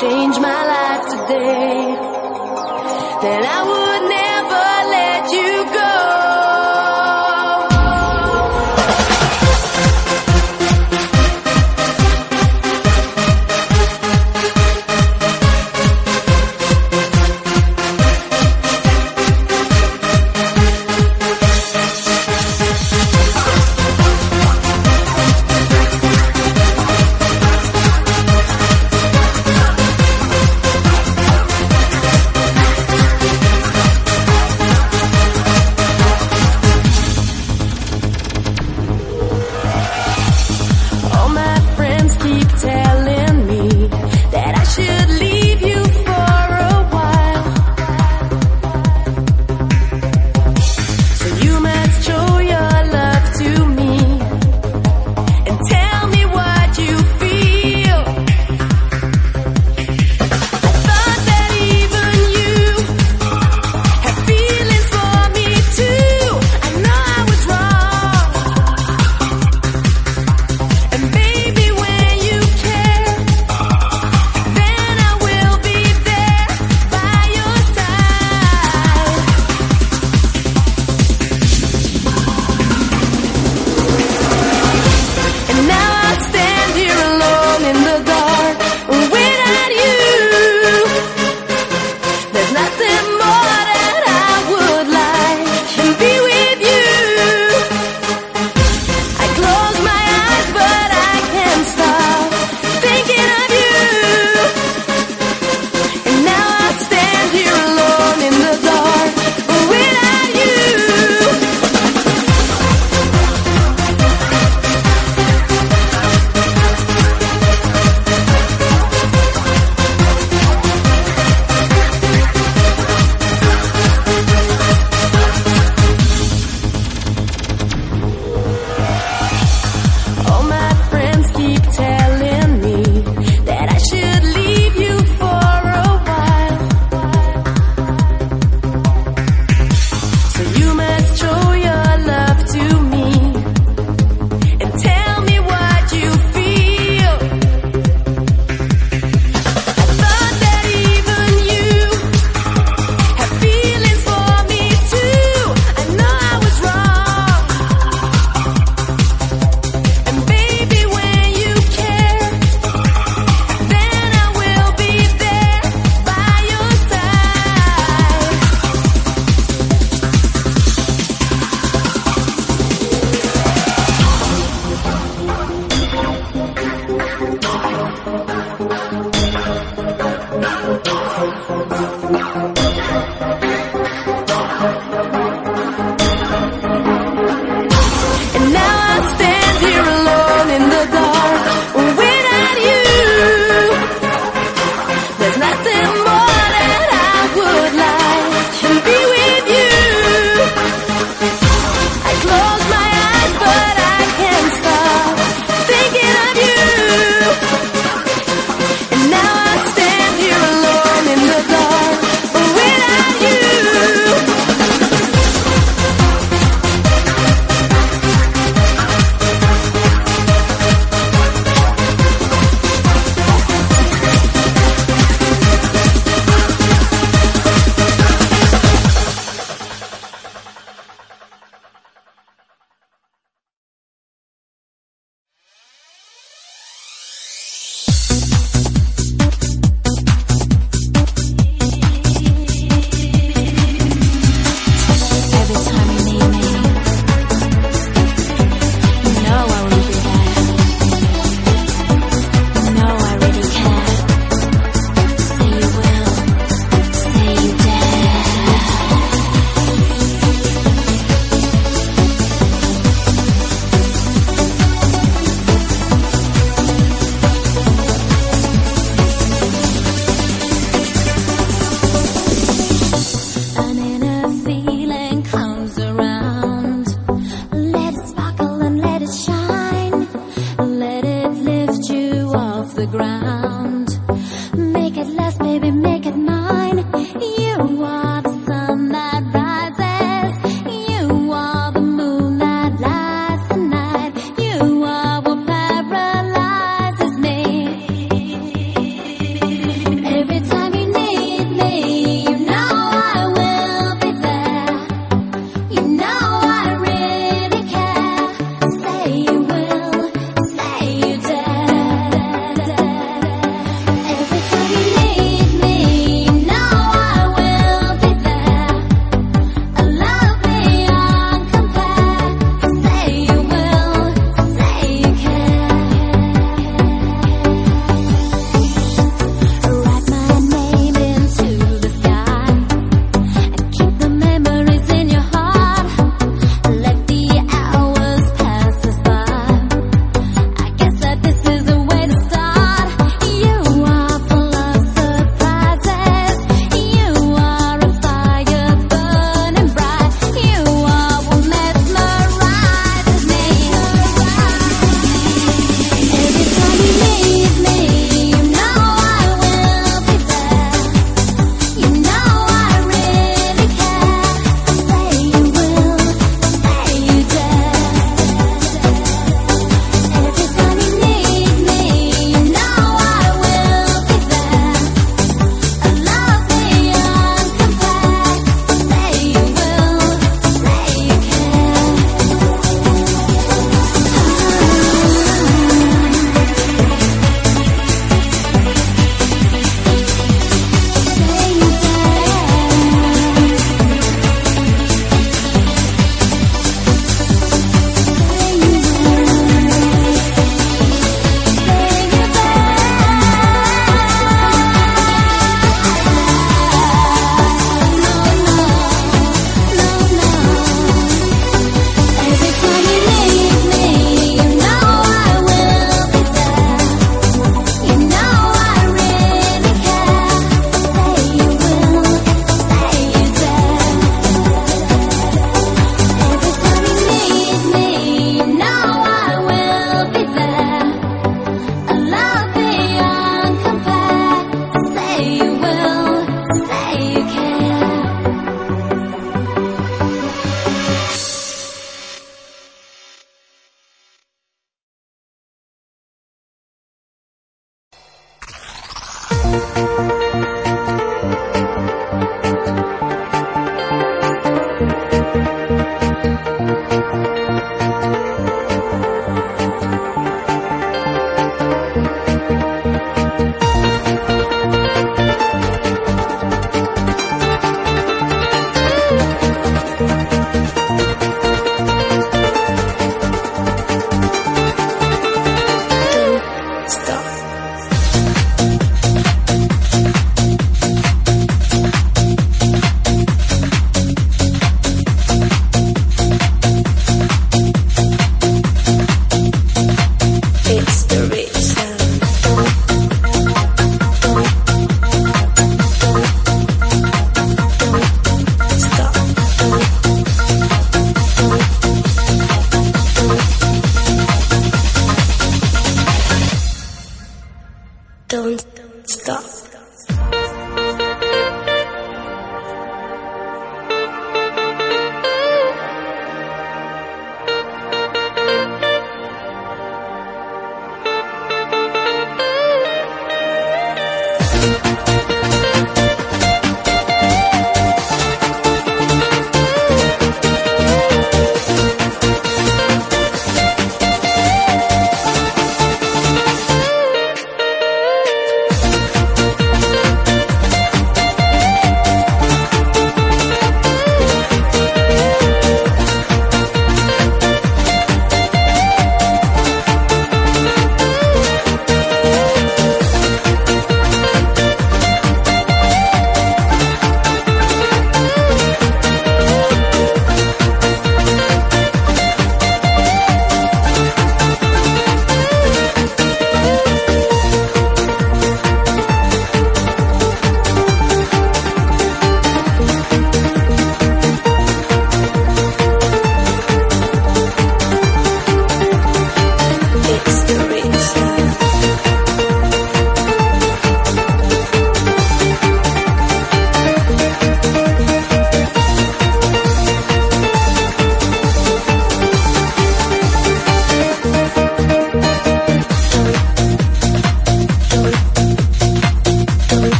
change my life today, then I would deben Don't stop.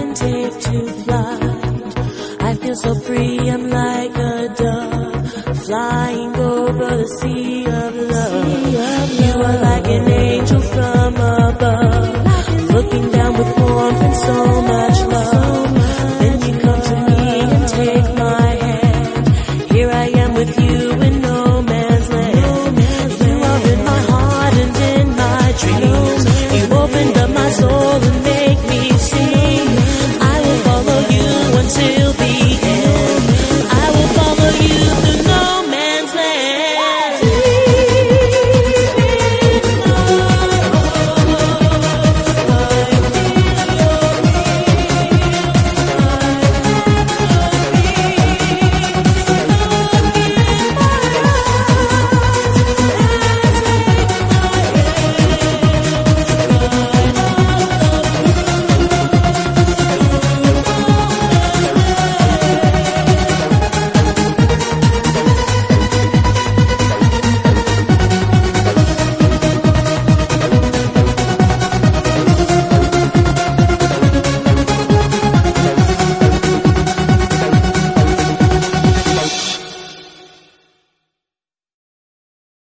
and take to flight. I feel so free, I'm like a dove, flying over the sea of love. You are like an angel from above, looking down with warmth and so much love.